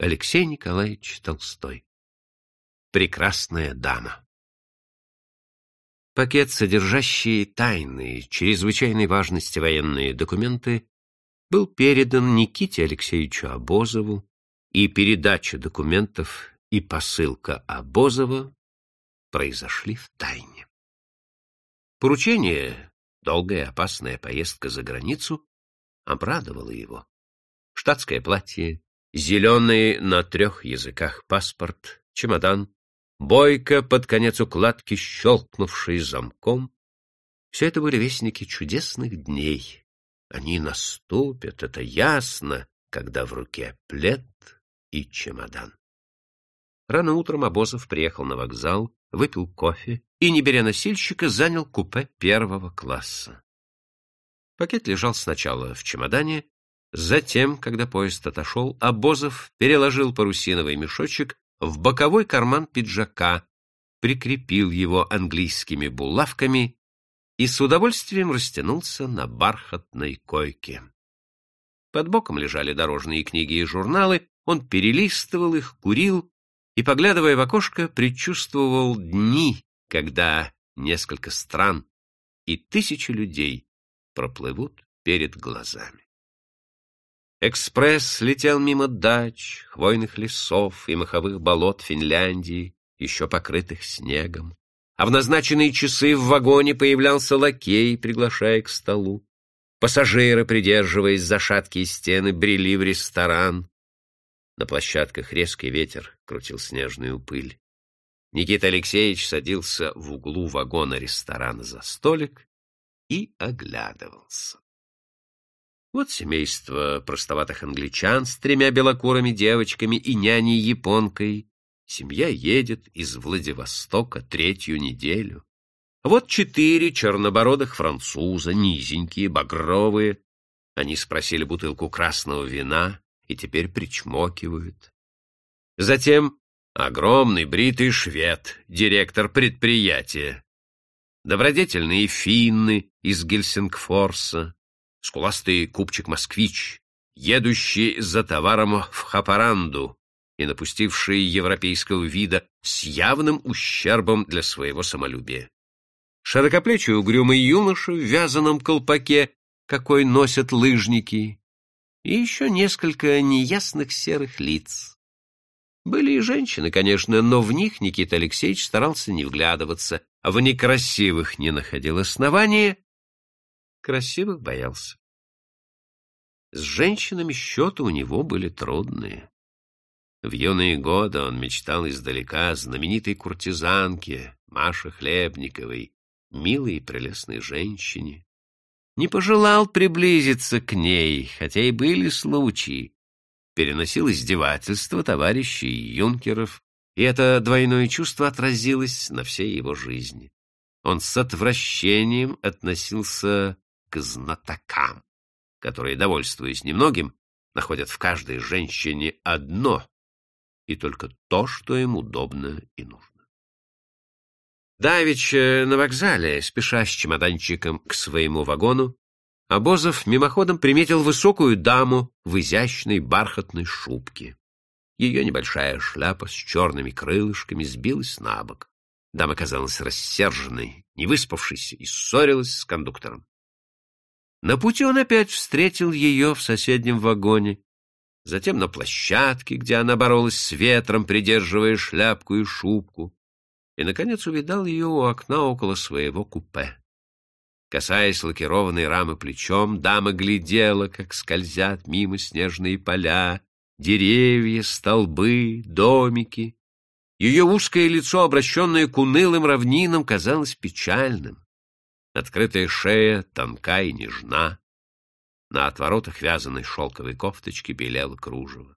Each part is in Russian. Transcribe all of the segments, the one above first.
Алексей Николаевич Толстой. Прекрасная дама. Пакет, содержащий тайные, чрезвычайной важности военные документы, был передан Никите Алексеевичу Обозову, и передача документов и посылка Обозова произошли в тайне. Поручение, долгая опасная поездка за границу, обрадовало его. Штатское платье, зеленый на трех языках паспорт, чемодан, бойко под конец укладки, щелкнувший замком. Все это были вестники чудесных дней. Они наступят, это ясно, когда в руке плед и чемодан. Рано утром Обозов приехал на вокзал, выпил кофе и, не беря носильщика, занял купе первого класса. Пакет лежал сначала в чемодане, затем, когда поезд отошел, Обозов переложил парусиновый мешочек в боковой карман пиджака, прикрепил его английскими булавками и с удовольствием растянулся на бархатной койке. Под боком лежали дорожные книги и журналы, он перелистывал их, курил и, поглядывая в окошко, предчувствовал дни, когда несколько стран и тысячи людей проплывут перед глазами. Экспресс летел мимо дач, хвойных лесов и маховых болот Финляндии, еще покрытых снегом. А в назначенные часы в вагоне появлялся лакей, приглашая к столу. Пассажиры, придерживаясь за шаткие стены, брели в ресторан. На площадках резкий ветер крутил снежную пыль. Никита Алексеевич садился в углу вагона ресторана за столик и оглядывался. Вот семейство простоватых англичан с тремя белокурыми девочками и няней-японкой. Семья едет из Владивостока третью неделю. Вот четыре чернобородых француза, низенькие, багровые. Они спросили бутылку красного вина и теперь причмокивают. Затем огромный бритый швед, директор предприятия. Добродетельные финны из Гельсингфорса, скуластый купчик-москвич, едущий за товаром в Хапаранду и напустивший европейского вида с явным ущербом для своего самолюбия. Широкоплечий угрюмый юноша в вязаном колпаке, какой носят лыжники, и еще несколько неясных серых лиц. Были и женщины, конечно, но в них Никита Алексеевич старался не вглядываться, а в некрасивых не находил основания, красивых боялся. С женщинами счеты у него были трудные. В юные годы он мечтал издалека о знаменитой куртизанке Маше Хлебниковой, милой и прелестной женщине. Не пожелал приблизиться к ней, хотя и были случаи. Переносил издевательства товарищей юнкеров, и это двойное чувство отразилось на всей его жизни. Он с отвращением относился к знатокам, которые, довольствуясь немногим, находят в каждой женщине одно и только то, что им удобно и нужно. Давеча на вокзале, спеша с чемоданчиком к своему вагону, Обозов мимоходом приметил высокую даму в изящной бархатной шубке. Ее небольшая шляпа с черными крылышками сбилась на бок. Дама казалась рассерженной, невыспавшейся и ссорилась с кондуктором. На пути он опять встретил ее в соседнем вагоне, затем на площадке, где она боролась с ветром, придерживая шляпку и шубку, и, наконец, увидал ее у окна около своего купе. Касаясь лакированной рамы плечом, дама глядела, как скользят мимо снежные поля, деревья, столбы, домики. Ее узкое лицо, обращенное к унылым равнинам, казалось печальным. Открытая шея тонка и нежна. На отворотах вязаной шелковой кофточки белело кружево.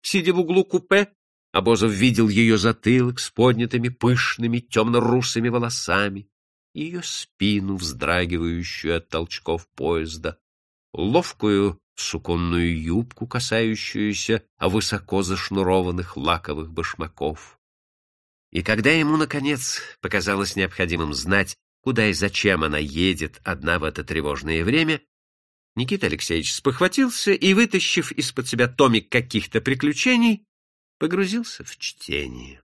Сидя в углу купе, Обозов видел ее затылок с поднятыми пышными темно-русыми волосами, ее спину, вздрагивающую от толчков поезда, ловкую суконную юбку, касающуюся высоко зашнурованных лаковых башмаков. И когда ему, наконец, показалось необходимым знать, куда и зачем она едет одна в это тревожное время, Никита Алексеевич спохватился и, вытащив из-под себя томик каких-то приключений, погрузился в чтение.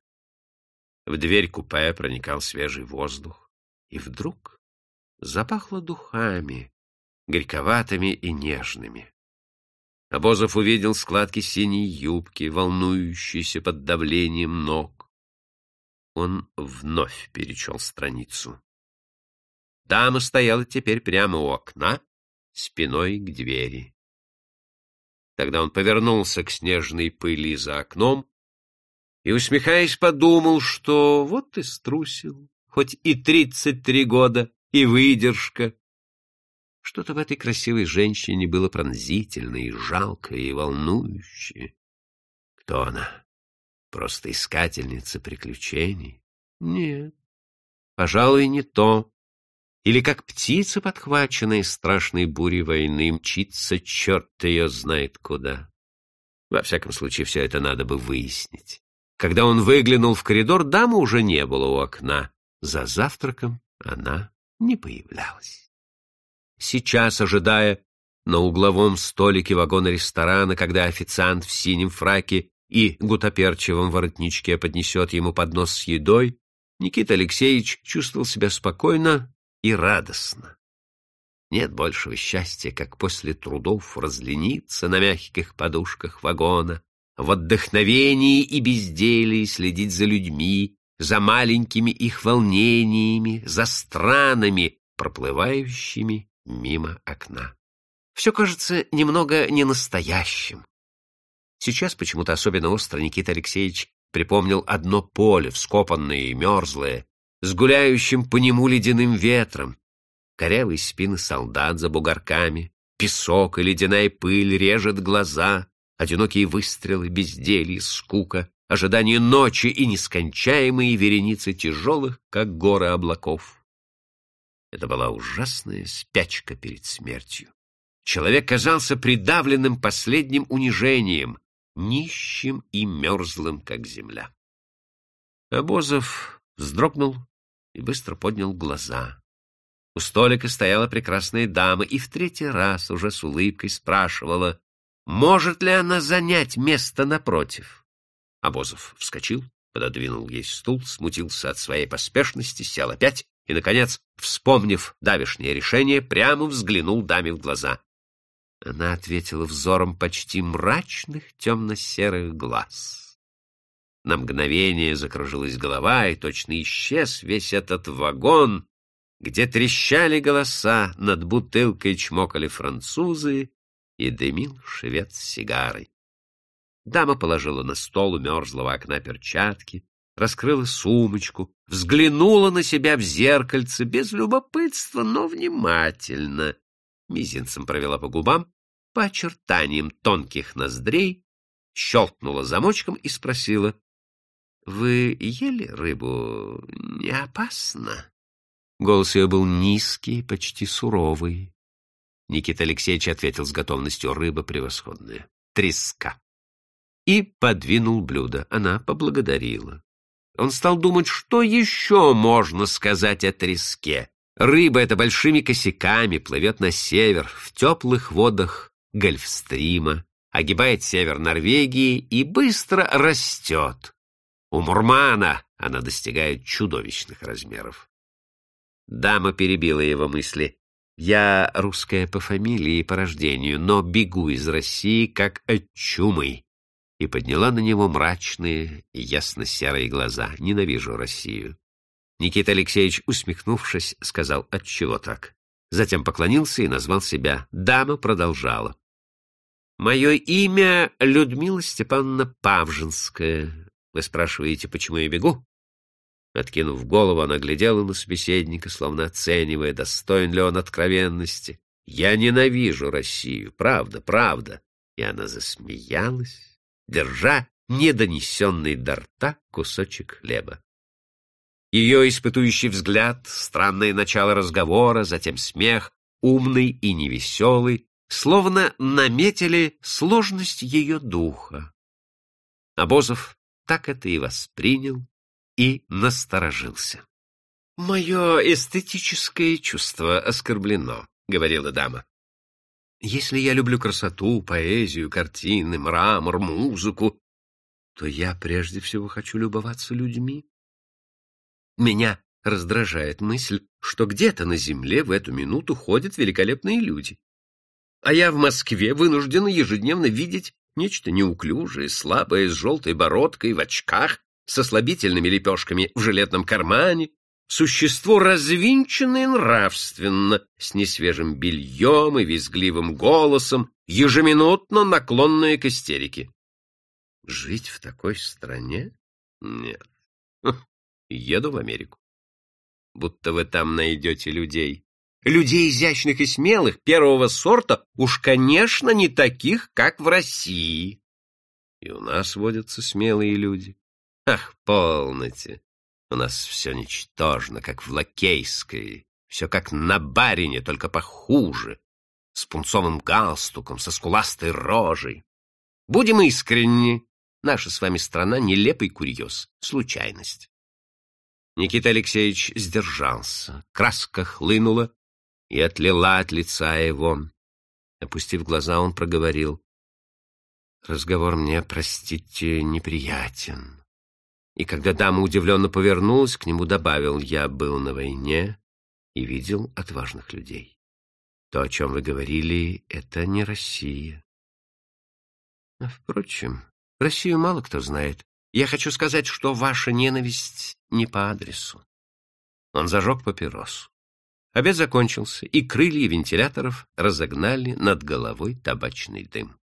В дверь купе проникал свежий воздух, и вдруг запахло духами, горьковатыми и нежными. Обозов увидел складки синей юбки, волнующиеся под давлением ног. Он вновь перечел страницу. Дама стояла теперь прямо у окна, спиной к двери. Тогда он повернулся к снежной пыли за окном и, усмехаясь, подумал, что вот и струсил, хоть и тридцать три года, и выдержка. Что-то в этой красивой женщине было пронзительное и жалкое, и волнующее. Кто она? Просто искательница приключений? Нет, пожалуй, не то или как птица, подхваченная страшной бурей войны, мчится черт ее знает куда. Во всяком случае, все это надо бы выяснить. Когда он выглянул в коридор, дамы уже не было у окна. За завтраком она не появлялась. Сейчас, ожидая на угловом столике вагона ресторана, когда официант в синем фраке и гутоперчевом воротничке поднесет ему поднос с едой, Никита Алексеевич чувствовал себя спокойно и радостно. Нет большего счастья, как после трудов разлениться на мягких подушках вагона, в отдохновении и безделии следить за людьми, за маленькими их волнениями, за странами, проплывающими мимо окна. Все кажется немного ненастоящим. Сейчас почему-то особенно остро Никита Алексеевич припомнил одно поле, вскопанное и мерзлое, с гуляющим по нему ледяным ветром, корявые спины солдат за бугорками, песок и ледяная пыль режет глаза, одинокие выстрелы, безделье, скука, ожидание ночи и нескончаемые вереницы тяжелых, как горы облаков. Это была ужасная спячка перед смертью. Человек казался придавленным последним унижением, нищим и мерзлым, как земля. Обозов вздрогнул и быстро поднял глаза. У столика стояла прекрасная дама и в третий раз уже с улыбкой спрашивала, может ли она занять место напротив. Абозов вскочил, пододвинул ей стул, смутился от своей поспешности, сел опять и, наконец, вспомнив давешнее решение, прямо взглянул даме в глаза. Она ответила взором почти мрачных темно-серых глаз. На мгновение закружилась голова, и точно исчез весь этот вагон, где трещали голоса, над бутылкой чмокали французы и дымил швед с сигарой. Дама положила на стол у мерзлого окна перчатки, раскрыла сумочку, взглянула на себя в зеркальце без любопытства, но внимательно. Мизинцем провела по губам, по очертаниям тонких ноздрей, щелкнула замочком и спросила, вы ели рыбу? Не опасно? Голос ее был низкий, почти суровый. Никита Алексеевич ответил с готовностью рыба превосходная. Треска. И подвинул блюдо. Она поблагодарила. Он стал думать, что еще можно сказать о треске. Рыба эта большими косяками плывет на север, в теплых водах Гольфстрима, огибает север Норвегии и быстро растет. У Мурмана она достигает чудовищных размеров. Дама перебила его мысли. «Я русская по фамилии и по рождению, но бегу из России как от чумы» и подняла на него мрачные и ясно-серые глаза. «Ненавижу Россию». Никита Алексеевич, усмехнувшись, сказал, отчего так. Затем поклонился и назвал себя. Дама продолжала. «Мое имя Людмила Степановна Павжинская. Вы спрашиваете, почему я бегу? Откинув голову, она глядела на собеседника, словно оценивая, достоин ли он откровенности. «Я ненавижу Россию, правда, правда!» И она засмеялась, держа недонесенный до рта кусочек хлеба. Ее испытующий взгляд, странное начало разговора, затем смех, умный и невеселый, словно наметили сложность ее духа. Обозов так это и воспринял и насторожился. — Мое эстетическое чувство оскорблено, — говорила дама. Если я люблю красоту, поэзию, картины, мрамор, музыку, то я прежде всего хочу любоваться людьми. Меня раздражает мысль, что где-то на земле в эту минуту ходят великолепные люди. А я в Москве вынуждена ежедневно видеть нечто неуклюжее, слабое, с желтой бородкой, в очках, со слабительными лепешками в жилетном кармане, существо развинченное нравственно, с несвежим бельем и визгливым голосом, ежеминутно наклонное к истерике. Жить в такой стране? Нет. Еду в Америку. Будто вы там найдете людей. Людей изящных и смелых, первого сорта, уж, конечно, не таких, как в России. И у нас водятся смелые люди. Ах, полноте. У нас все ничтожно, как в Лакейской. Все как на барине, только похуже. С пунцовым галстуком, со скуластой рожей. Будем искренни. Наша с вами страна — нелепый курьез, случайность. Никита Алексеевич сдержался. Краска хлынула и отлила от лица его. Опустив глаза, он проговорил. «Разговор мне, простите, неприятен. И когда дама удивленно повернулась, к нему добавил, я был на войне и видел отважных людей. То, о чем вы говорили, это не Россия. А, впрочем, Россию мало кто знает. Я хочу сказать, что ваша ненависть не по адресу. Он зажег папиросу. Обед закончился, и крылья вентиляторов разогнали над головой табачный дым.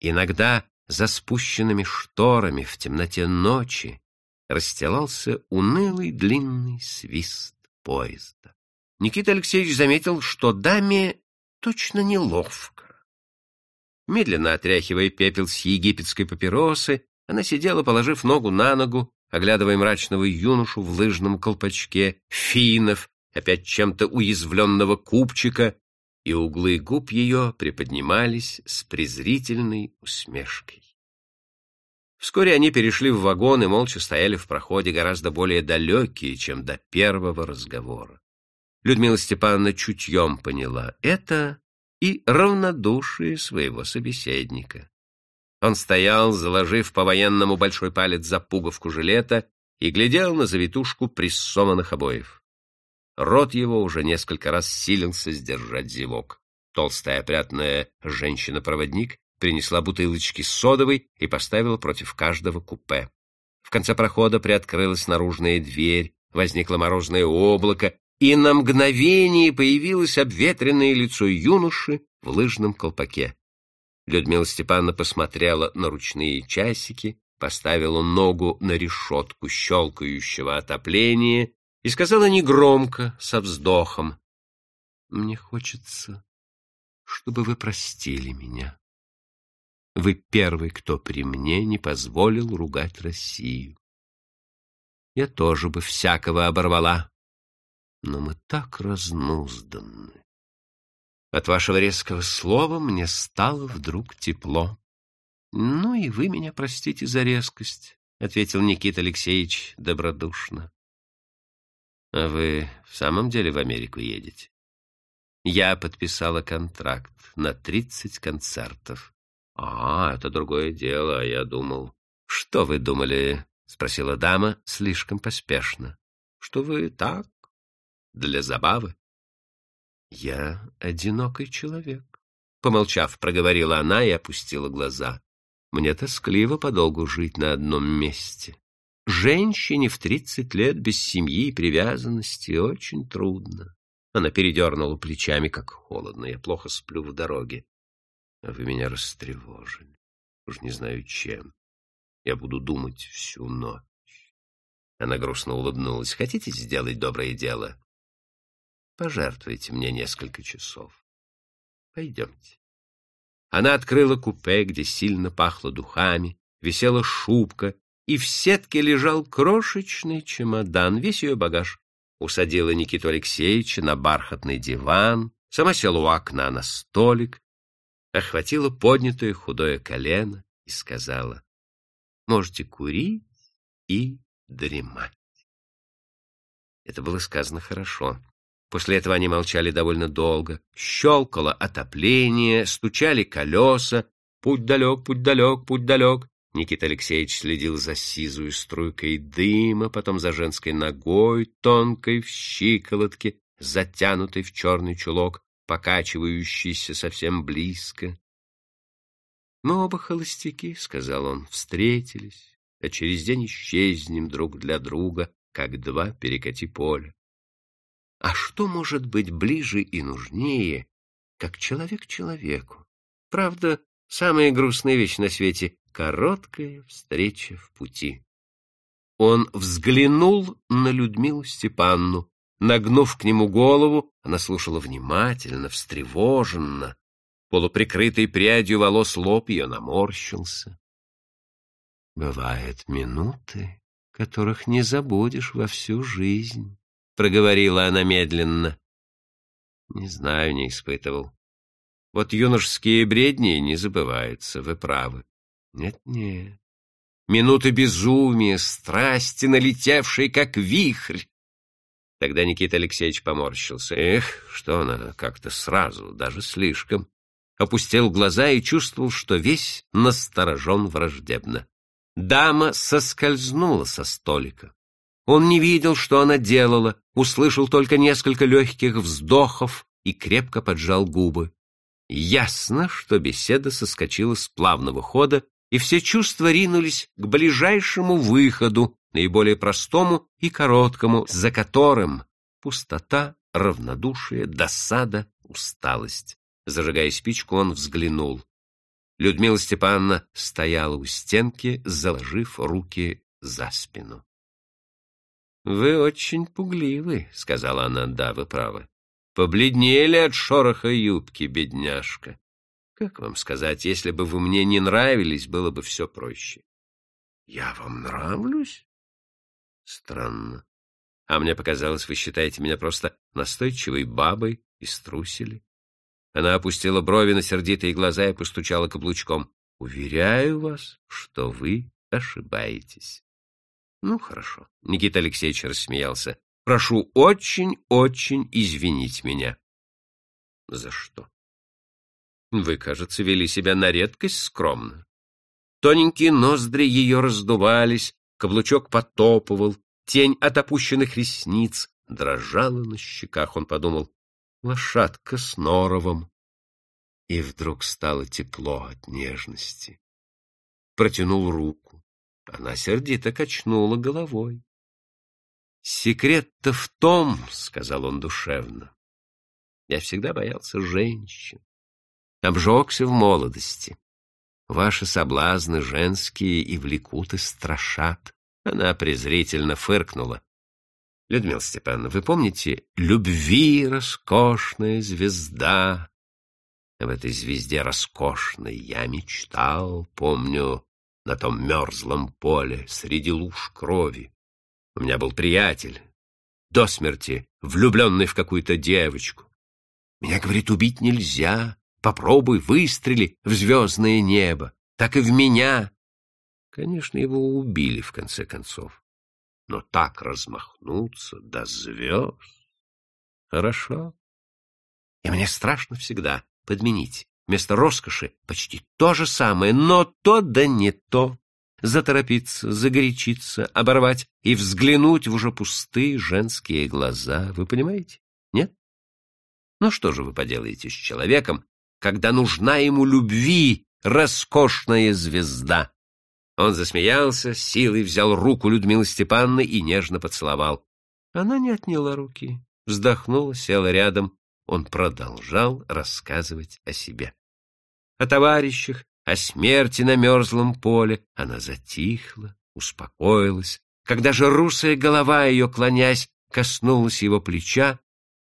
Иногда за спущенными шторами в темноте ночи расстилался унылый длинный свист поезда. Никита Алексеевич заметил, что даме точно неловко. Медленно отряхивая пепел с египетской папиросы, она сидела, положив ногу на ногу, оглядывая мрачного юношу в лыжном колпачке, финов, опять чем-то уязвленного купчика и углы губ ее приподнимались с презрительной усмешкой. Вскоре они перешли в вагон и молча стояли в проходе, гораздо более далекие, чем до первого разговора. Людмила Степановна чутьем поняла это и равнодушие своего собеседника. Он стоял, заложив по-военному большой палец за пуговку жилета и глядел на завитушку прессованных обоев. Рот его уже несколько раз силился сдержать зевок. Толстая опрятная женщина-проводник принесла бутылочки с содовой и поставила против каждого купе. В конце прохода приоткрылась наружная дверь, возникло морозное облако, и на мгновение появилось обветренное лицо юноши в лыжном колпаке. Людмила Степановна посмотрела на ручные часики, поставила ногу на решетку щелкающего отопления и сказала негромко, со вздохом, «Мне хочется, чтобы вы простили меня. Вы первый, кто при мне не позволил ругать Россию. Я тоже бы всякого оборвала, но мы так разнузданы. От вашего резкого слова мне стало вдруг тепло. Ну и вы меня простите за резкость, — ответил Никита Алексеевич добродушно. А вы в самом деле в Америку едете? Я подписала контракт на тридцать концертов. А, это другое дело, я думал. Что вы думали? Спросила дама слишком поспешно. Что вы так, для забавы? Я одинокий человек. Помолчав, проговорила она и опустила глаза. Мне тоскливо подолгу жить на одном месте. Женщине в тридцать лет без семьи и привязанности очень трудно. Она передернула плечами, как холодно. Я плохо сплю в дороге. А вы меня растревожили. Уж не знаю чем. Я буду думать всю ночь. Она грустно улыбнулась. Хотите сделать доброе дело? Пожертвуйте мне несколько часов. Пойдемте. Она открыла купе, где сильно пахло духами, висела шубка, и в сетке лежал крошечный чемодан, весь ее багаж. Усадила Никиту Алексеевича на бархатный диван, сама села у окна на столик, охватила поднятое худое колено и сказала, «Можете курить и дремать». Это было сказано хорошо. После этого они молчали довольно долго. Щелкало отопление, стучали колеса. Путь далек, путь далек, путь далек. Никита Алексеевич следил за сизую струйкой дыма, потом за женской ногой, тонкой в щиколотке, затянутой в черный чулок, покачивающийся совсем близко. «Мы оба холостяки», — сказал он, — «встретились, а через день исчезнем друг для друга, как два перекати поля. А что может быть ближе и нужнее, как человек человеку? Правда, самая грустная вещь на свете — короткая встреча в пути. Он взглянул на Людмилу Степанну. Нагнув к нему голову, она слушала внимательно, встревоженно. Полуприкрытый прядью волос лоб ее наморщился. Бывают минуты, которых не забудешь во всю жизнь, — проговорила она медленно. Не знаю, не испытывал. Вот юношеские бредни не забываются, вы правы. Нет-нет. Минуты безумия, страсти, налетевшие, как вихрь. Тогда Никита Алексеевич поморщился. Эх, что она как-то сразу, даже слишком опустил глаза и чувствовал, что весь насторожен враждебно. Дама соскользнула со столика. Он не видел, что она делала, услышал только несколько легких вздохов и крепко поджал губы. Ясно, что беседа соскочила с плавного хода, и все чувства ринулись к ближайшему выходу, наиболее простому и короткому, за которым пустота, равнодушие, досада, усталость. Зажигая спичку, он взглянул. Людмила Степановна стояла у стенки, заложив руки за спину. — Вы очень пугливы, — сказала она, — да, вы правы. Побледнели от шороха юбки, бедняжка. Как вам сказать, если бы вы мне не нравились, было бы все проще. — Я вам нравлюсь? — Странно. А мне показалось, вы считаете меня просто настойчивой бабой и струсили. Она опустила брови на сердитые глаза и постучала каблучком. — Уверяю вас, что вы ошибаетесь. — Ну, хорошо. Никита Алексеевич рассмеялся. — Прошу очень-очень извинить меня. — За что? — Вы, кажется, вели себя на редкость скромно. Тоненькие ноздри ее раздувались, каблучок потопывал, тень от опущенных ресниц дрожала на щеках. Он подумал, лошадка с норовом. И вдруг стало тепло от нежности. Протянул руку. Она сердито качнула головой. «Секрет-то в том, — сказал он душевно, — я всегда боялся женщин, обжегся в молодости. Ваши соблазны женские и влекут, и страшат. Она презрительно фыркнула. Людмила Степановна, вы помните «Любви роскошная звезда»? В этой звезде роскошной я мечтал, помню, на том мерзлом поле среди луж крови. У меня был приятель, до смерти влюбленный в какую-то девочку. Меня, говорит, убить нельзя. Попробуй, выстрели в звездное небо. Так и в меня. Конечно, его убили, в конце концов но так размахнуться до звезд. Хорошо. И мне страшно всегда подменить. Вместо роскоши почти то же самое, но то да не то. Заторопиться, загорячиться, оборвать и взглянуть в уже пустые женские глаза. Вы понимаете? Нет? Ну что же вы поделаете с человеком, когда нужна ему любви роскошная звезда? Он засмеялся, силой взял руку Людмилы Степанны и нежно поцеловал. Она не отняла руки, вздохнула, села рядом. Он продолжал рассказывать о себе. О товарищах, о смерти на мерзлом поле. Она затихла, успокоилась. Когда же русая голова ее, клонясь, коснулась его плеча,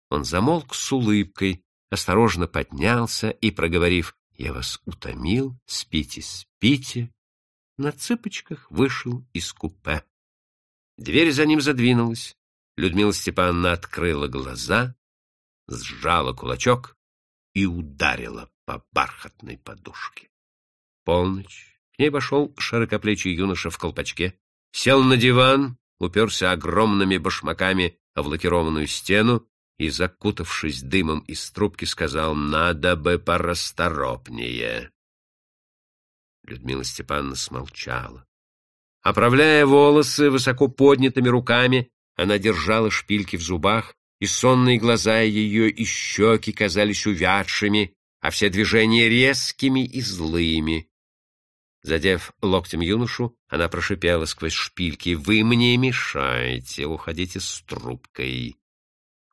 он замолк с улыбкой, осторожно поднялся и, проговорив «Я вас утомил, спите, спите», на цыпочках вышел из купе. Дверь за ним задвинулась. Людмила Степановна открыла глаза, сжала кулачок и ударила по бархатной подушке. Полночь. К ней вошел широкоплечий юноша в колпачке, сел на диван, уперся огромными башмаками в лакированную стену и, закутавшись дымом из трубки, сказал «Надо бы порасторопнее». Людмила Степановна смолчала. Оправляя волосы высоко поднятыми руками, она держала шпильки в зубах, и сонные глаза ее и щеки казались увядшими, а все движения резкими и злыми. Задев локтем юношу, она прошипела сквозь шпильки, «Вы мне мешаете, уходите с трубкой».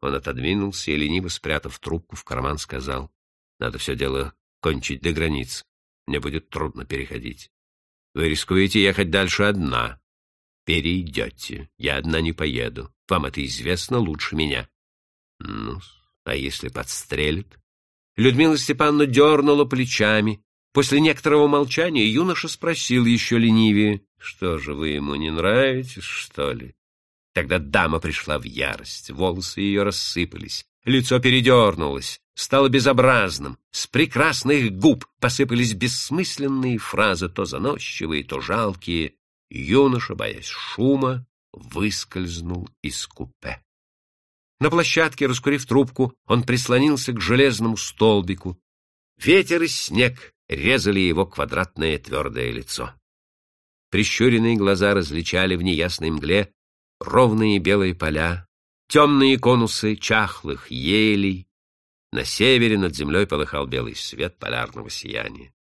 Он отодвинулся и, лениво спрятав трубку в карман, сказал, «Надо все дело кончить до границ. Мне будет трудно переходить. Вы рискуете ехать дальше одна. Перейдете. Я одна не поеду. Вам это известно лучше меня. Ну, а если подстрелят? Людмила Степановна дернула плечами. После некоторого молчания юноша спросил еще ленивее, «Что же, вы ему не нравитесь, что ли?» Тогда дама пришла в ярость, волосы ее рассыпались, лицо передернулось, стало безобразным, с прекрасных губ посыпались бессмысленные фразы, то заносчивые, то жалкие. Юноша, боясь шума, выскользнул из купе. На площадке, раскурив трубку, он прислонился к железному столбику. Ветер и снег резали его квадратное твердое лицо. Прищуренные глаза различали в неясной мгле ровные белые поля, темные конусы чахлых елей. На севере над землей полыхал белый свет полярного сияния.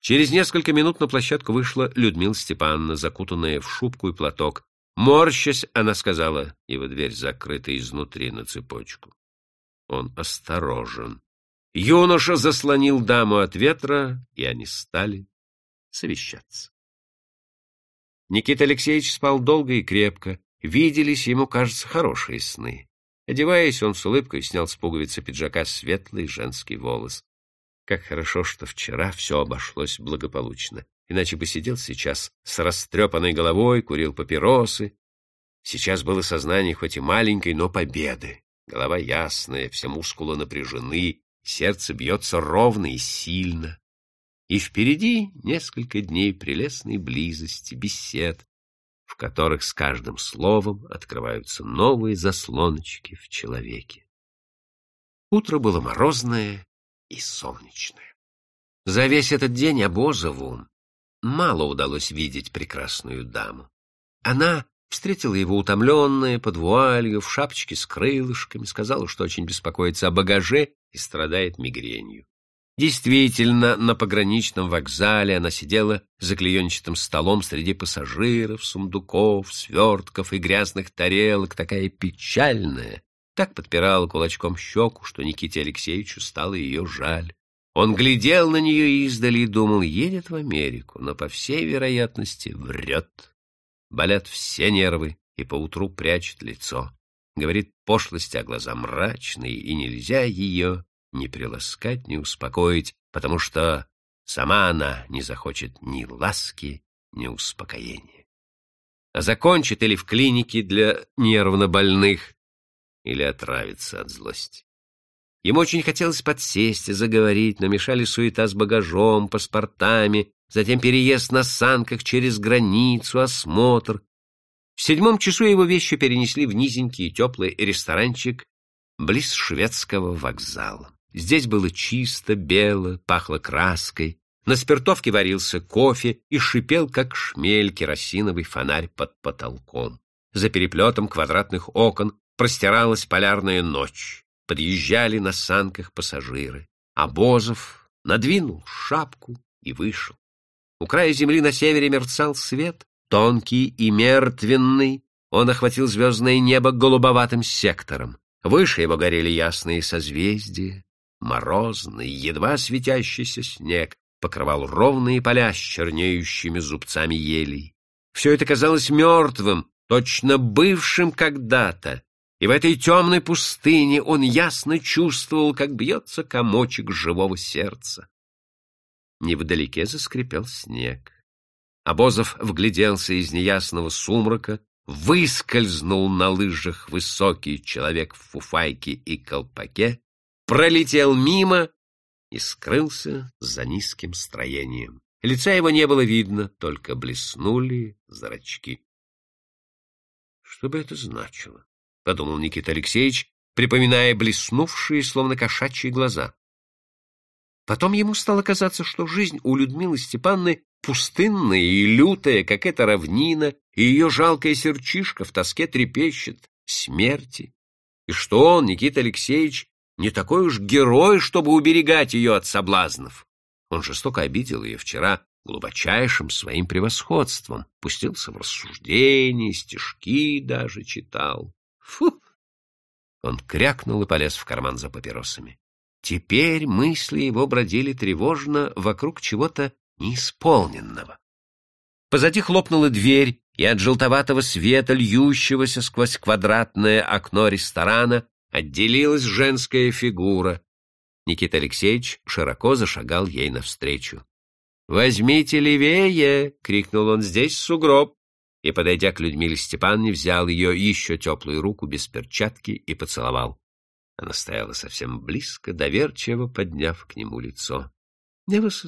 Через несколько минут на площадку вышла Людмила Степановна, закутанная в шубку и платок. Морщась, она сказала, его дверь закрыта изнутри на цепочку. Он осторожен. Юноша заслонил даму от ветра, и они стали совещаться. Никита Алексеевич спал долго и крепко. Виделись ему, кажется, хорошие сны. Одеваясь, он с улыбкой снял с пуговицы пиджака светлый женский волос. Как хорошо, что вчера все обошлось благополучно. Иначе бы сидел сейчас с растрепанной головой, курил папиросы. Сейчас было сознание хоть и маленькой, но победы. Голова ясная, все мускулы напряжены, сердце бьется ровно и сильно. И впереди несколько дней прелестной близости, бесед, в которых с каждым словом открываются новые заслоночки в человеке. Утро было морозное и солнечное. За весь этот день Обозову мало удалось видеть прекрасную даму. Она встретила его утомленная, под вуалью, в шапочке с крылышками, сказала, что очень беспокоится о багаже и страдает мигренью. Действительно, на пограничном вокзале она сидела за клеенчатым столом среди пассажиров, сундуков, свертков и грязных тарелок, такая печальная, так подпирала кулачком щеку, что Никите Алексеевичу стало ее жаль. Он глядел на нее издали и думал, едет в Америку, но, по всей вероятности, врет. Болят все нервы и поутру прячет лицо. Говорит пошлости, а глаза мрачные, и нельзя ее ни приласкать, ни успокоить, потому что сама она не захочет ни ласки, ни успокоения. А закончит или в клинике для нервнобольных, или отравится от злости. Ему очень хотелось подсесть и заговорить, но мешали суета с багажом, паспортами, затем переезд на санках через границу, осмотр. В седьмом часу его вещи перенесли в низенький и теплый ресторанчик близ шведского вокзала. Здесь было чисто, бело, пахло краской. На спиртовке варился кофе и шипел, как шмель, керосиновый фонарь под потолком. За переплетом квадратных окон простиралась полярная ночь. Подъезжали на санках пассажиры. А Бозов надвинул шапку и вышел. У края земли на севере мерцал свет, тонкий и мертвенный. Он охватил звездное небо голубоватым сектором. Выше его горели ясные созвездия. Морозный, едва светящийся снег покрывал ровные поля с чернеющими зубцами елей. Все это казалось мертвым, точно бывшим когда-то, и в этой темной пустыне он ясно чувствовал, как бьется комочек живого сердца. Невдалеке заскрипел снег. Обозов вгляделся из неясного сумрака, выскользнул на лыжах высокий человек в фуфайке и колпаке пролетел мимо и скрылся за низким строением. Лица его не было видно, только блеснули зрачки. Что бы это значило? — подумал Никита Алексеевич, припоминая блеснувшие, словно кошачьи глаза. Потом ему стало казаться, что жизнь у Людмилы Степанны пустынная и лютая, как эта равнина, и ее жалкая серчишка в тоске трепещет смерти, и что он, Никита Алексеевич, не такой уж герой, чтобы уберегать ее от соблазнов. Он жестоко обидел ее вчера глубочайшим своим превосходством, пустился в рассуждения, стишки даже читал. Фу! Он крякнул и полез в карман за папиросами. Теперь мысли его бродили тревожно вокруг чего-то неисполненного. Позади хлопнула дверь, и от желтоватого света, льющегося сквозь квадратное окно ресторана, отделилась женская фигура. Никита Алексеевич широко зашагал ей навстречу. «Возьмите левее!» — крикнул он. «Здесь сугроб!» И, подойдя к Людмиле Степановне, взял ее еще теплую руку без перчатки и поцеловал. Она стояла совсем близко, доверчиво подняв к нему лицо. — Не вас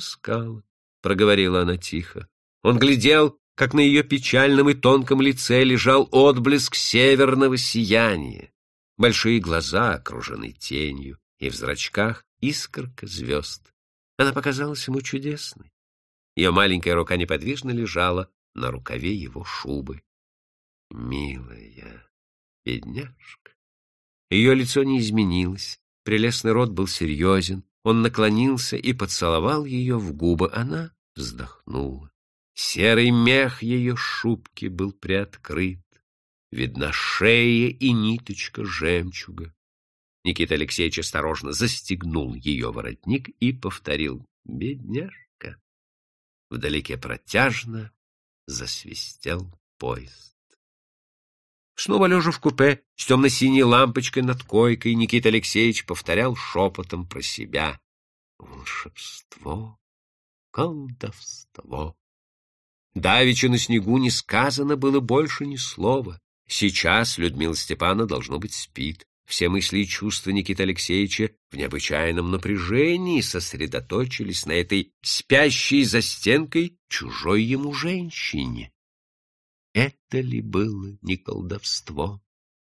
проговорила она тихо. Он глядел, как на ее печальном и тонком лице лежал отблеск северного сияния. Большие глаза окружены тенью, и в зрачках искорка звезд. Она показалась ему чудесной. Ее маленькая рука неподвижно лежала на рукаве его шубы. Милая бедняжка. Ее лицо не изменилось, прелестный рот был серьезен, он наклонился и поцеловал ее в губы. Она вздохнула. Серый мех ее шубки был приоткрыт. Видна шея и ниточка жемчуга. Никита Алексеевич осторожно застегнул ее воротник и повторил «Бедняжка». Вдалеке протяжно засвистел поезд. Снова лежа в купе с темно-синей лампочкой над койкой, Никита Алексеевич повторял шепотом про себя. Волшебство, колдовство. Давеча на снегу не сказано было больше ни слова. Сейчас Людмила Степановна, должно быть, спит. Все мысли и чувства Никиты Алексеевича в необычайном напряжении сосредоточились на этой спящей за стенкой чужой ему женщине. Это ли было не колдовство?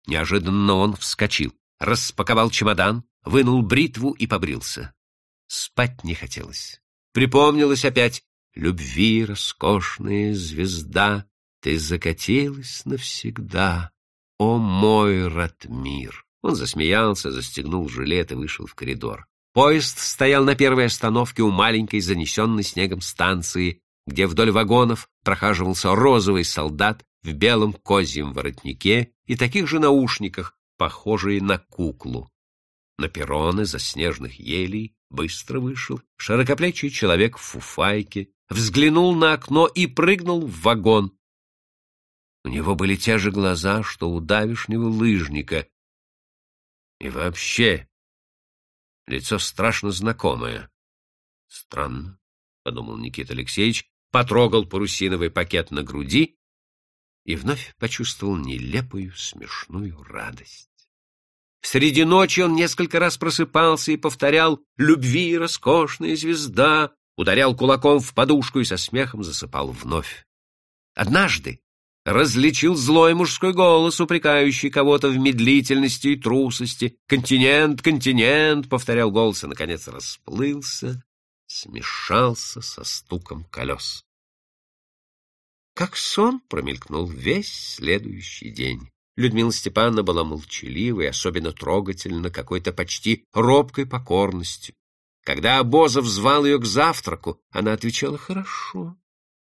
Неожиданно он вскочил, распаковал чемодан, вынул бритву и побрился. Спать не хотелось. Припомнилось опять любви роскошная звезда, ты закатилась навсегда, о мой Ратмир! Он засмеялся, застегнул жилет и вышел в коридор. Поезд стоял на первой остановке у маленькой занесенной снегом станции, где вдоль вагонов прохаживался розовый солдат в белом козьем воротнике и таких же наушниках, похожие на куклу. На перроны заснеженных елей быстро вышел широкоплечий человек в фуфайке, взглянул на окно и прыгнул в вагон. У него были те же глаза, что у давишнего лыжника. И вообще, лицо страшно знакомое. Странно, — подумал Никита Алексеевич потрогал парусиновый пакет на груди и вновь почувствовал нелепую смешную радость. Среди ночи он несколько раз просыпался и повторял «Любви роскошная звезда», ударял кулаком в подушку и со смехом засыпал вновь. Однажды различил злой мужской голос, упрекающий кого-то в медлительности и трусости. «Континент, континент!» — повторял голос и, наконец, расплылся смешался со стуком колес. Как сон промелькнул весь следующий день. Людмила Степановна была молчаливой, особенно трогательна, какой-то почти робкой покорностью. Когда Обозов звал ее к завтраку, она отвечала «хорошо»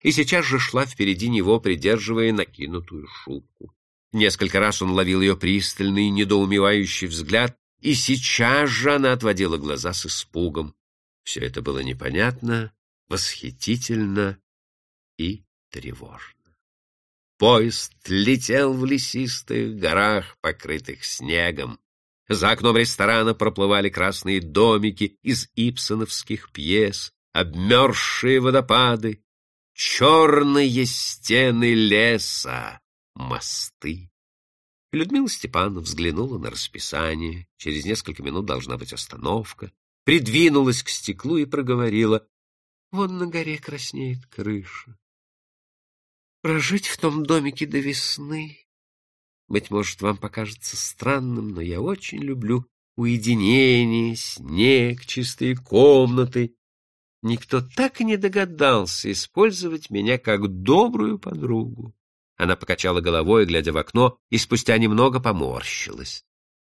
и сейчас же шла впереди него, придерживая накинутую шубку. Несколько раз он ловил ее пристальный, недоумевающий взгляд, и сейчас же она отводила глаза с испугом. Все это было непонятно, восхитительно и тревожно. Поезд летел в лесистых горах, покрытых снегом. За окном ресторана проплывали красные домики из ипсоновских пьес, обмерзшие водопады, черные стены леса, мосты. Людмила Степановна взглянула на расписание. Через несколько минут должна быть остановка придвинулась к стеклу и проговорила. Вон на горе краснеет крыша. Прожить в том домике до весны Быть может, вам покажется странным, но я очень люблю уединение, снег, чистые комнаты. Никто так и не догадался использовать меня как добрую подругу. Она покачала головой, глядя в окно, и спустя немного поморщилась.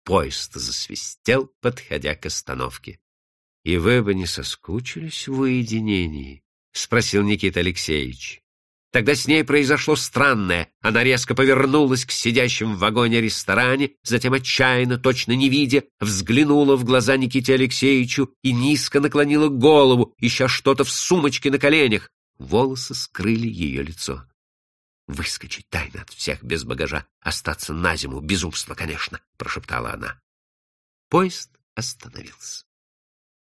Поезд засвистел, подходя к остановке. — И вы бы не соскучились в уединении? — спросил Никита Алексеевич. Тогда с ней произошло странное. Она резко повернулась к сидящим в вагоне-ресторане, затем отчаянно, точно не видя, взглянула в глаза Никите Алексеевичу и низко наклонила голову, ища что-то в сумочке на коленях. Волосы скрыли ее лицо. Выскочить тайно от всех без багажа, остаться на зиму, безумство, конечно, — прошептала она. Поезд остановился.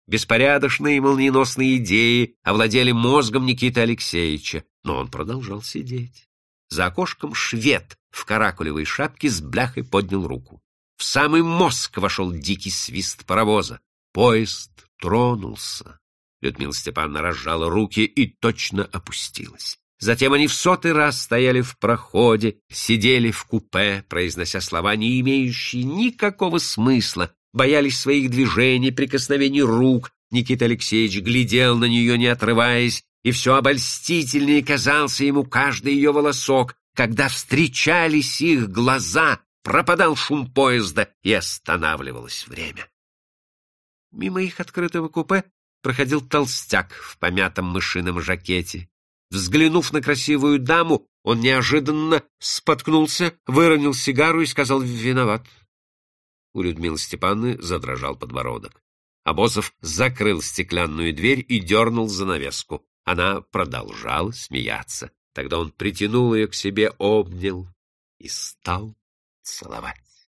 Беспорядочные и молниеносные идеи овладели мозгом Никиты Алексеевича, но он продолжал сидеть. За окошком швед в каракулевой шапке с бляхой поднял руку. В самый мозг вошел дикий свист паровоза. Поезд тронулся. Людмила Степановна разжала руки и точно опустилась. Затем они в сотый раз стояли в проходе, сидели в купе, произнося слова, не имеющие никакого смысла, боялись своих движений, прикосновений рук. Никита Алексеевич глядел на нее, не отрываясь, и все обольстительнее казался ему каждый ее волосок. Когда встречались их глаза, пропадал шум поезда и останавливалось время. Мимо их открытого купе проходил толстяк в помятом мышином жакете. Взглянув на красивую даму, он неожиданно споткнулся, выронил сигару и сказал «виноват». У Людмилы Степановны задрожал подбородок. Обозов закрыл стеклянную дверь и дернул занавеску. Она продолжала смеяться. Тогда он притянул ее к себе, обнял и стал целовать.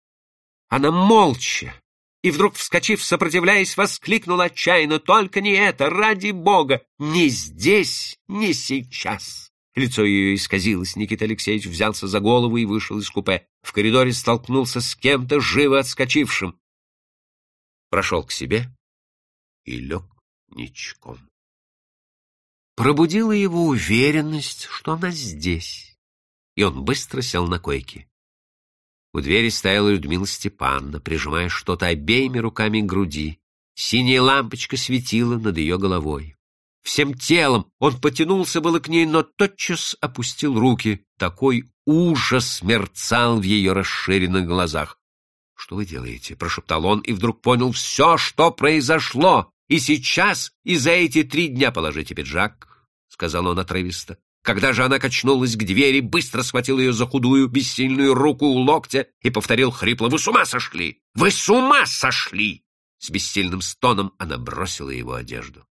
Она молча и вдруг, вскочив, сопротивляясь, воскликнула отчаянно, «Только не это! Ради Бога! Не здесь, не сейчас!» Лицо ее исказилось. Никита Алексеевич взялся за голову и вышел из купе. В коридоре столкнулся с кем-то, живо отскочившим. Прошел к себе и лег ничком. Пробудила его уверенность, что она здесь, и он быстро сел на койке. У двери стояла Людмила Степановна, прижимая что-то обеими руками к груди. Синяя лампочка светила над ее головой. Всем телом он потянулся было к ней, но тотчас опустил руки. Такой ужас мерцал в ее расширенных глазах. — Что вы делаете? — прошептал он и вдруг понял все, что произошло. И сейчас, и за эти три дня положите пиджак, — сказал он отрывисто. Когда же она качнулась к двери, быстро схватил ее за худую, бессильную руку у локтя и повторил хрипло «Вы с ума сошли! Вы с ума сошли!» С бессильным стоном она бросила его одежду.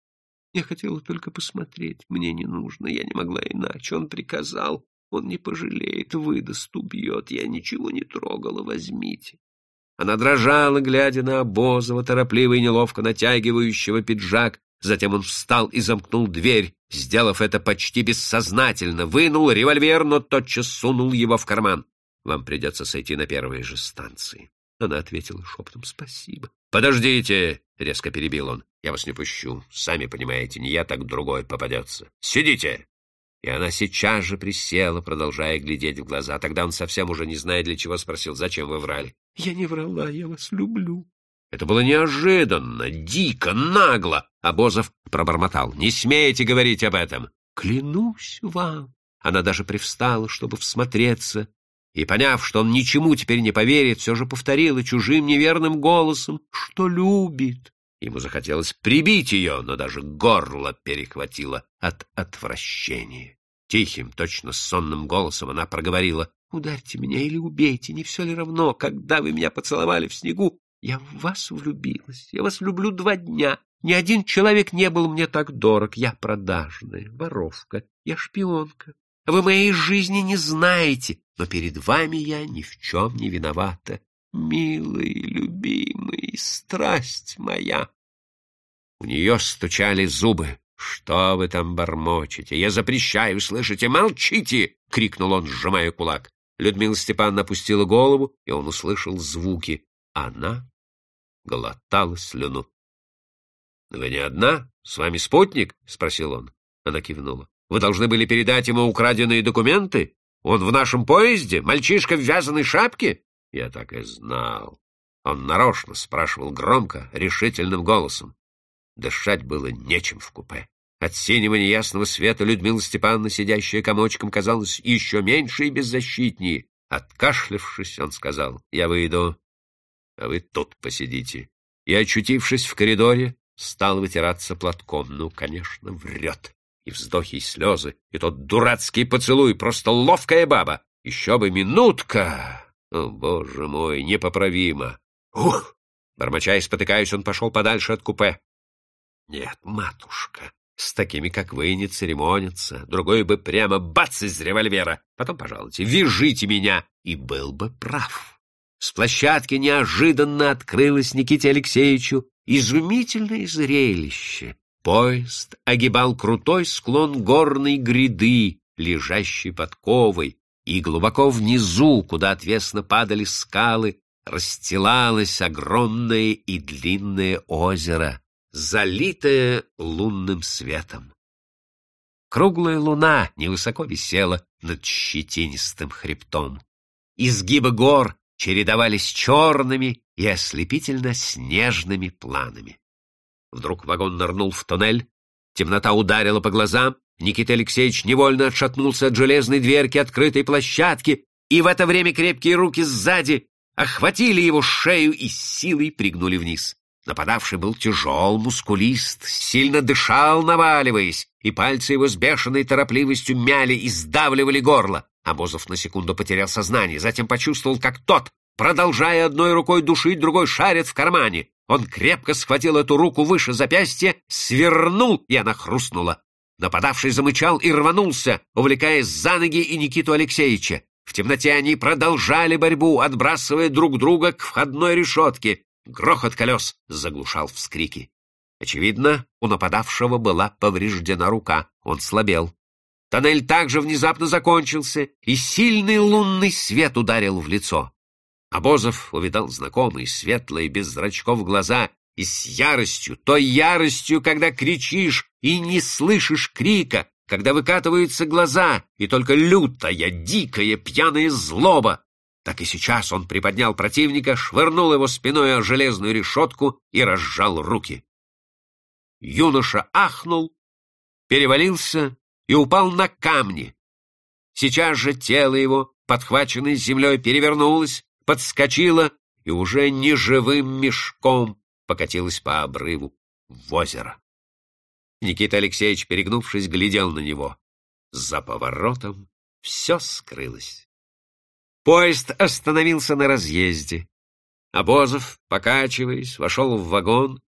Я хотела только посмотреть. Мне не нужно, я не могла иначе. Он приказал. Он не пожалеет, выдаст, убьет. Я ничего не трогала, возьмите. Она дрожала, глядя на Обозова, торопливо и неловко натягивающего пиджак. Затем он встал и замкнул дверь, сделав это почти бессознательно. Вынул револьвер, но тотчас сунул его в карман. «Вам придется сойти на первой же станции». Она ответила шепотом «Спасибо». «Подождите!» — резко перебил он. «Я вас не пущу. Сами понимаете, не я, так другой попадется. Сидите!» И она сейчас же присела, продолжая глядеть в глаза. Тогда он совсем уже не зная для чего спросил, «Зачем вы врали?» «Я не врала, я вас люблю». Это было неожиданно, дико, нагло. Обозов пробормотал. «Не смейте говорить об этом!» «Клянусь вам!» Она даже привстала, чтобы всмотреться, и, поняв, что он ничему теперь не поверит, все же повторила чужим неверным голосом, что любит. Ему захотелось прибить ее, но даже горло перехватило от отвращения. Тихим, точно сонным голосом она проговорила, «Ударьте меня или убейте, не все ли равно, когда вы меня поцеловали в снегу? Я в вас влюбилась, я вас люблю два дня. Ни один человек не был мне так дорог. Я продажная, воровка, я шпионка. Вы моей жизни не знаете, но перед вами я ни в чем не виновата. Милый, любимый, страсть моя. У нее стучали зубы. «Что вы там бормочете? Я запрещаю, слышите? Молчите!» — крикнул он, сжимая кулак. Людмила Степановна опустила голову, и он услышал звуки. Она глотала слюну. — Вы не одна? С вами спутник? — спросил он. Она кивнула. — Вы должны были передать ему украденные документы? Он в нашем поезде? Мальчишка в вязаной шапке? Я так и знал. Он нарочно спрашивал громко, решительным голосом. Дышать было нечем в купе. От синего неясного света Людмила Степановна, сидящая комочком, казалась еще меньше и беззащитнее. Откашлявшись, он сказал, «Я выйду, а вы тут посидите». И, очутившись в коридоре, стал вытираться платком. Ну, конечно, врет. И вздохи, и слезы, и тот дурацкий поцелуй, просто ловкая баба. Еще бы минутка! О, боже мой, непоправимо! Ух! Бормоча и спотыкаясь, он пошел подальше от купе. Нет, матушка, с такими, как вы, не церемонятся. Другой бы прямо бац из револьвера. Потом, пожалуйте, вяжите меня. И был бы прав. С площадки неожиданно открылось Никите Алексеевичу изумительное зрелище. Поезд огибал крутой склон горной гряды, лежащей под ковой, и глубоко внизу, куда отвесно падали скалы, расстилалось огромное и длинное озеро, залитое лунным светом. Круглая луна невысоко висела над щетинистым хребтом. Изгибы гор чередовались черными и ослепительно-снежными планами. Вдруг вагон нырнул в тоннель, темнота ударила по глазам, Никита Алексеевич невольно отшатнулся от железной дверки открытой площадки, и в это время крепкие руки сзади охватили его шею и силой пригнули вниз. Нападавший был тяжел, мускулист, сильно дышал, наваливаясь, и пальцы его с бешеной торопливостью мяли и сдавливали горло. Обозов на секунду потерял сознание, затем почувствовал, как тот, продолжая одной рукой душить, другой шарит в кармане. Он крепко схватил эту руку выше запястья, свернул, и она хрустнула. Нападавший замычал и рванулся, увлекая за ноги и Никиту Алексеевича. В темноте они продолжали борьбу, отбрасывая друг друга к входной решетке. Грохот колес заглушал вскрики. Очевидно, у нападавшего была повреждена рука, он слабел. Тоннель также внезапно закончился, и сильный лунный свет ударил в лицо. Обозов увидал знакомые, светлые, без зрачков глаза, и с яростью, той яростью, когда кричишь и не слышишь крика, когда выкатываются глаза, и только лютая, дикая, пьяная злоба. Так и сейчас он приподнял противника, швырнул его спиной о железную решетку и разжал руки. Юноша ахнул, перевалился и упал на камни. Сейчас же тело его, подхваченное землей, перевернулось, подскочило и уже неживым мешком покатилось по обрыву в озеро. Никита Алексеевич, перегнувшись, глядел на него. За поворотом все скрылось. Поезд остановился на разъезде. Обозов, покачиваясь, вошел в вагон.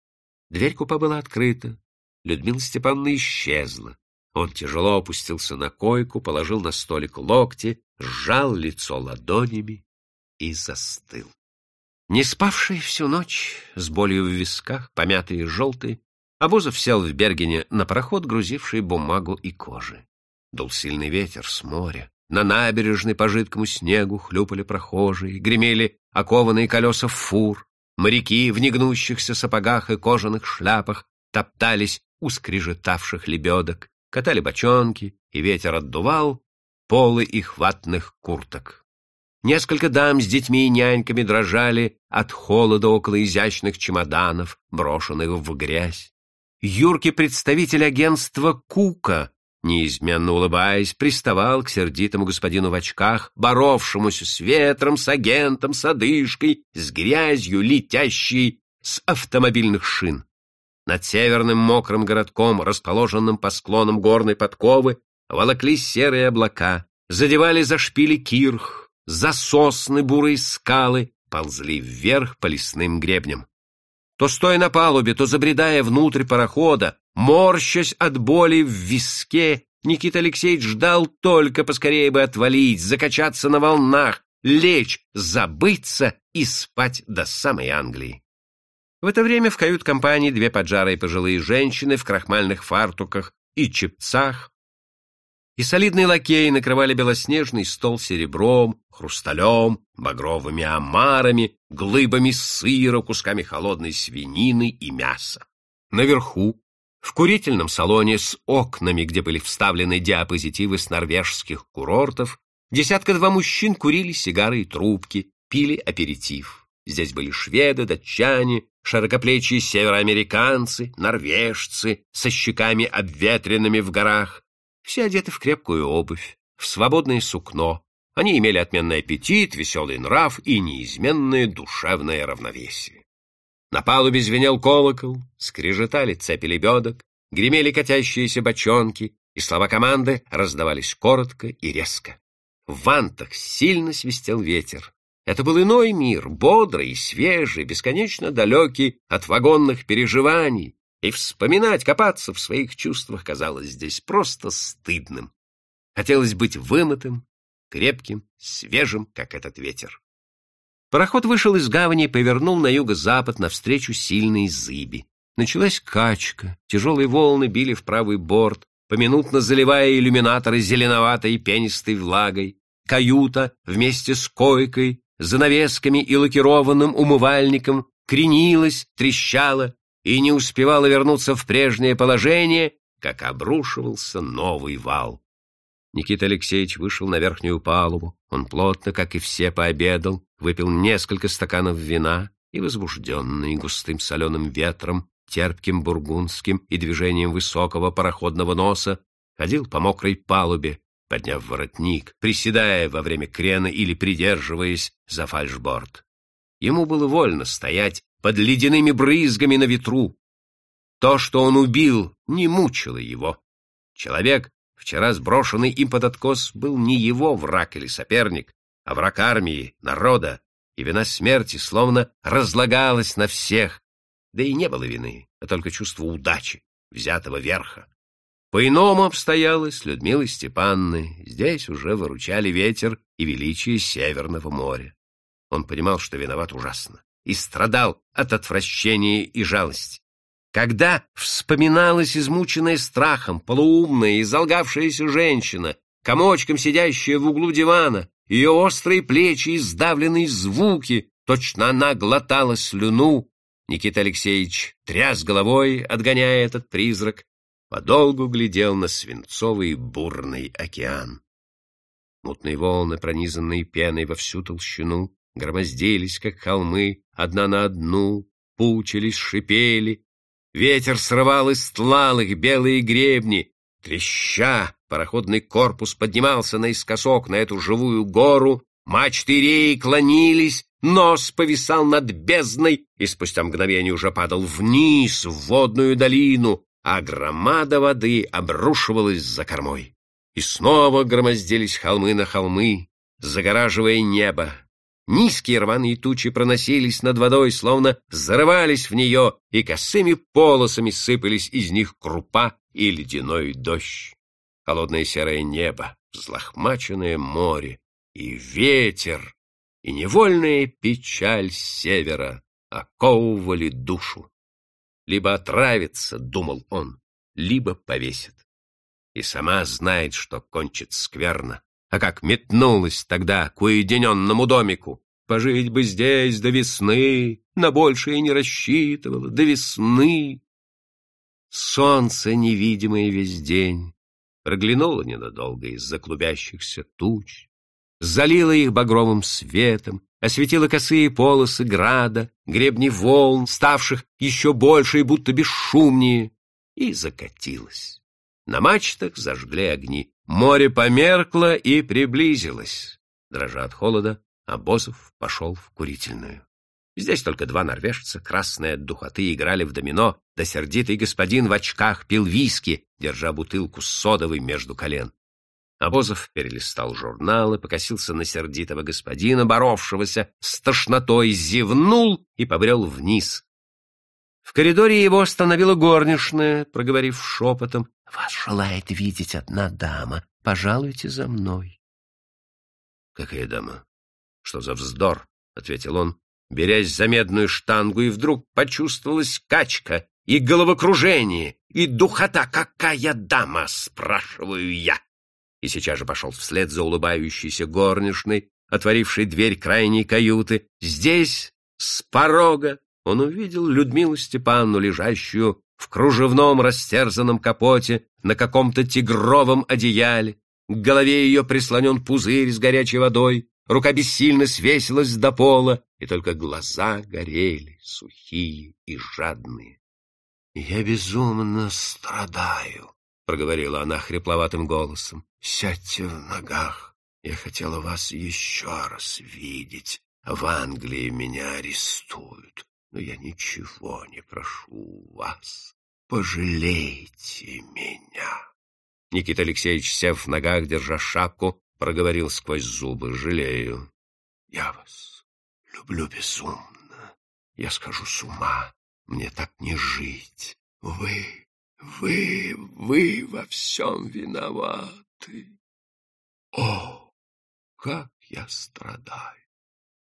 Дверь купе была открыта. Людмила Степановна исчезла. Он тяжело опустился на койку, положил на столик локти, сжал лицо ладонями и застыл. Не спавший всю ночь, с болью в висках, помятый и желтый, Обозов сел в Бергене на пароход, грузивший бумагу и кожи. Дул сильный ветер с моря. На набережной по жидкому снегу хлюпали прохожие, гремели окованные колеса фур. Моряки в негнущихся сапогах и кожаных шляпах топтались у скрежетавших лебедок катали бочонки, и ветер отдувал полы их ватных курток. Несколько дам с детьми и няньками дрожали от холода около изящных чемоданов, брошенных в грязь. Юркий представитель агентства Кука, неизменно улыбаясь, приставал к сердитому господину в очках, боровшемуся с ветром, с агентом, с одышкой, с грязью, летящей с автомобильных шин. Над северным мокрым городком, расположенным по склонам горной подковы, волоклись серые облака, задевали за шпили кирх, за сосны бурые скалы, ползли вверх по лесным гребням. То стоя на палубе, то забредая внутрь парохода, морщась от боли в виске, Никита Алексеевич ждал только поскорее бы отвалить, закачаться на волнах, лечь, забыться и спать до самой Англии. В это время в кают-компании две поджарые пожилые женщины в крахмальных фартуках и чепцах и солидные лакеи накрывали белоснежный стол серебром, хрусталем, багровыми омарами, глыбами сыра, кусками холодной свинины и мяса. Наверху, в курительном салоне с окнами, где были вставлены диапозитивы с норвежских курортов, десятка-два мужчин курили сигары и трубки, пили аперитив. Здесь были шведы, датчане, широкоплечие североамериканцы, норвежцы со щеками обветренными в горах. Все одеты в крепкую обувь, в свободное сукно. Они имели отменный аппетит, веселый нрав и неизменное душевное равновесие. На палубе звенел колокол, скрежетали цепи лебедок, гремели катящиеся бочонки, и слова команды раздавались коротко и резко. В вантах сильно свистел ветер. Это был иной мир, бодрый, свежий, бесконечно далекий от вагонных переживаний, и вспоминать, копаться в своих чувствах казалось здесь просто стыдным. Хотелось быть вымытым, крепким, свежим, как этот ветер. Пароход вышел из гавани и повернул на юго-запад навстречу сильной зыби. Началась качка, тяжелые волны били в правый борт, поминутно заливая иллюминаторы зеленоватой пенистой влагой. Каюта вместе с койкой занавесками и лакированным умывальником, кренилась, трещала и не успевала вернуться в прежнее положение, как обрушивался новый вал. Никита Алексеевич вышел на верхнюю палубу. Он плотно, как и все, пообедал, выпил несколько стаканов вина и, возбужденный густым соленым ветром, терпким бургундским и движением высокого пароходного носа, ходил по мокрой палубе, подняв воротник, приседая во время крена или придерживаясь за фальшборд. Ему было вольно стоять под ледяными брызгами на ветру. То, что он убил, не мучило его. Человек, вчера сброшенный им под откос, был не его враг или соперник, а враг армии, народа, и вина смерти словно разлагалась на всех. Да и не было вины, а только чувство удачи, взятого верха. По-иному обстоялось с Людмилой Степанной. Здесь уже выручали ветер и величие Северного моря. Он понимал, что виноват ужасно, и страдал от отвращения и жалости. Когда вспоминалась измученная страхом, полуумная и залгавшаяся женщина, комочком сидящая в углу дивана, ее острые плечи и сдавленные звуки, точно она глотала слюну, Никита Алексеевич тряс головой, отгоняя этот призрак, подолгу глядел на свинцовый бурный океан. Мутные волны, пронизанные пеной во всю толщину, громоздились, как холмы, одна на одну, пучились, шипели. Ветер срывал и стлал их белые гребни. Треща, пароходный корпус поднимался наискосок на эту живую гору, мачты реи клонились, нос повисал над бездной и спустя мгновение уже падал вниз в водную долину, а громада воды обрушивалась за кормой. И снова громоздились холмы на холмы, загораживая небо. Низкие рваные тучи проносились над водой, словно зарывались в нее, и косыми полосами сыпались из них крупа и ледяной дождь. Холодное серое небо, взлохмаченное море, и ветер, и невольная печаль севера оковывали душу. Либо отравится, — думал он, — либо повесит. И сама знает, что кончит скверно. А как метнулась тогда к уединенному домику. Пожить бы здесь до весны, на большее не рассчитывала, до весны. Солнце, невидимое весь день, проглянуло ненадолго из-за клубящихся туч, залило их багровым светом, осветила косые полосы града, гребни волн, ставших еще больше и будто бесшумнее, и закатилась. На мачтах зажгли огни. Море померкло и приблизилось. Дрожа от холода, Абосов пошел в курительную. Здесь только два норвежца, красные от духоты, играли в домино, да сердитый господин в очках пил виски, держа бутылку с содовой между колен. Обозов перелистал журналы, покосился на сердитого господина, боровшегося с тошнотой, зевнул и побрел вниз. В коридоре его остановила горничная, проговорив шепотом. — Вас желает видеть одна дама. Пожалуйте за мной. — Какая дама? Что за вздор? — ответил он, берясь за медную штангу, и вдруг почувствовалась качка и головокружение, и духота. «Какая дама?» — спрашиваю я и сейчас же пошел вслед за улыбающейся горничной, отворившей дверь крайней каюты. Здесь, с порога, он увидел Людмилу Степанну, лежащую в кружевном растерзанном капоте на каком-то тигровом одеяле. К голове ее прислонен пузырь с горячей водой, рука бессильно свесилась до пола, и только глаза горели, сухие и жадные. — Я безумно страдаю, — проговорила она хрипловатым голосом. — Сядьте в ногах. Я хотела вас еще раз видеть. В Англии меня арестуют, но я ничего не прошу вас. Пожалейте меня. Никита Алексеевич, сев в ногах, держа шапку, проговорил сквозь зубы. Жалею. Я вас люблю безумно. Я скажу с ума. Мне так не жить. Вы, вы, вы во всем виноваты. О, как я страдаю!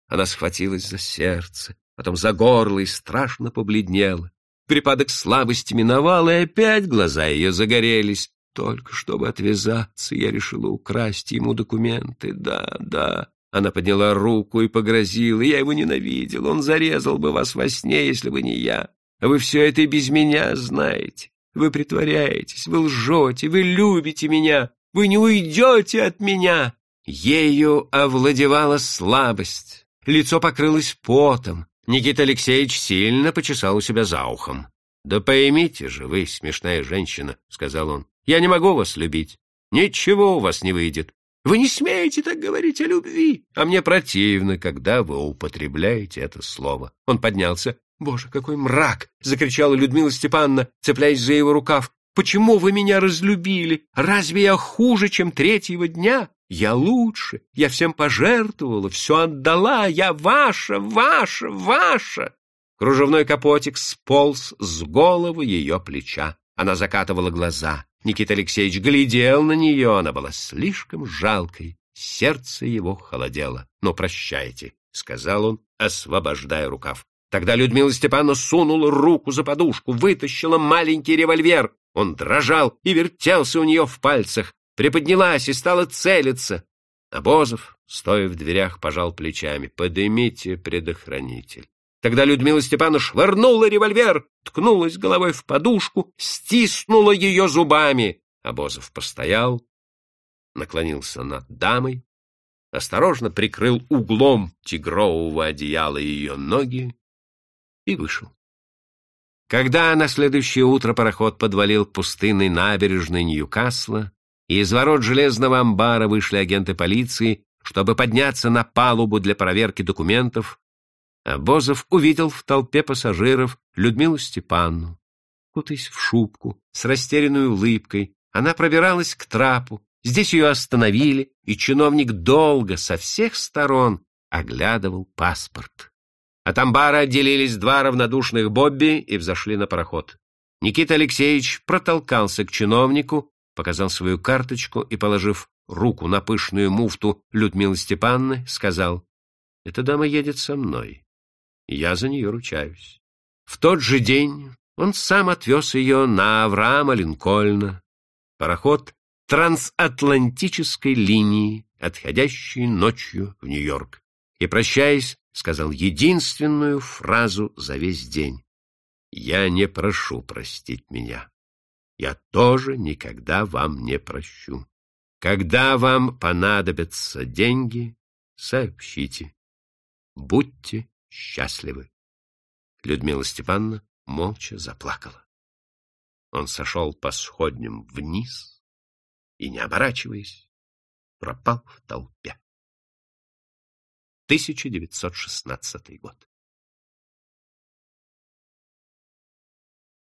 Она схватилась за сердце, потом за горло и страшно побледнела. Припадок слабости миновал, и опять глаза ее загорелись. Только чтобы отвязаться, я решила украсть ему документы. Да, да. Она подняла руку и погрозила. Я его ненавидел. Он зарезал бы вас во сне, если бы не я. Вы все это и без меня знаете. Вы притворяетесь, вы лжете, вы любите меня. Вы не уйдете от меня. Ею овладевала слабость. Лицо покрылось потом. Никита Алексеевич сильно почесал у себя за ухом. «Да поймите же вы, смешная женщина», — сказал он. Я не могу вас любить. Ничего у вас не выйдет. Вы не смеете так говорить о любви, а мне противно, когда вы употребляете это слово. Он поднялся. «Боже, какой мрак!» — закричала Людмила Степановна, цепляясь за его рукав. «Почему вы меня разлюбили? Разве я хуже, чем третьего дня? Я лучше, я всем пожертвовала, все отдала, я ваша, ваша, ваша!» Кружевной капотик сполз с головы ее плеча. Она закатывала глаза. Никита Алексеевич глядел на нее, она была слишком жалкой. Сердце его холодело. «Ну, прощайте», — сказал он, освобождая рукав. Тогда Людмила Степановна сунула руку за подушку, вытащила маленький револьвер. Он дрожал и вертелся у нее в пальцах. Приподнялась и стала целиться. Обозов, стоя в дверях, пожал плечами. «Подымите предохранитель». Тогда Людмила Степановна швырнула револьвер, ткнулась головой в подушку, стиснула ее зубами. Обозов постоял, наклонился над дамой, осторожно прикрыл углом тигрового одеяла ее ноги и вышел. Когда на следующее утро пароход подвалил к пустынной набережной Ньюкасла, и из ворот железного амбара вышли агенты полиции, чтобы подняться на палубу для проверки документов, Бозов увидел в толпе пассажиров Людмилу Степанну. Кутаясь в шубку, с растерянной улыбкой, она пробиралась к трапу. Здесь ее остановили, и чиновник долго со всех сторон оглядывал паспорт. От амбара отделились два равнодушных Бобби и взошли на пароход. Никита Алексеевич протолкался к чиновнику, показал свою карточку и, положив руку на пышную муфту Людмилы Степанны, сказал, «Эта дама едет со мной. Я за нее ручаюсь. В тот же день он сам отвез ее на Авраама Линкольна, пароход трансатлантической линии, отходящий ночью в Нью-Йорк, и, прощаясь, сказал единственную фразу за весь день. «Я не прошу простить меня. Я тоже никогда вам не прощу. Когда вам понадобятся деньги, сообщите. Будьте счастливы. Людмила Степановна молча заплакала. Он сошел по сходням вниз и, не оборачиваясь, пропал в толпе. 1916 год.